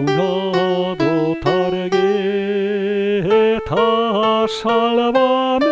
unado targeta salva me.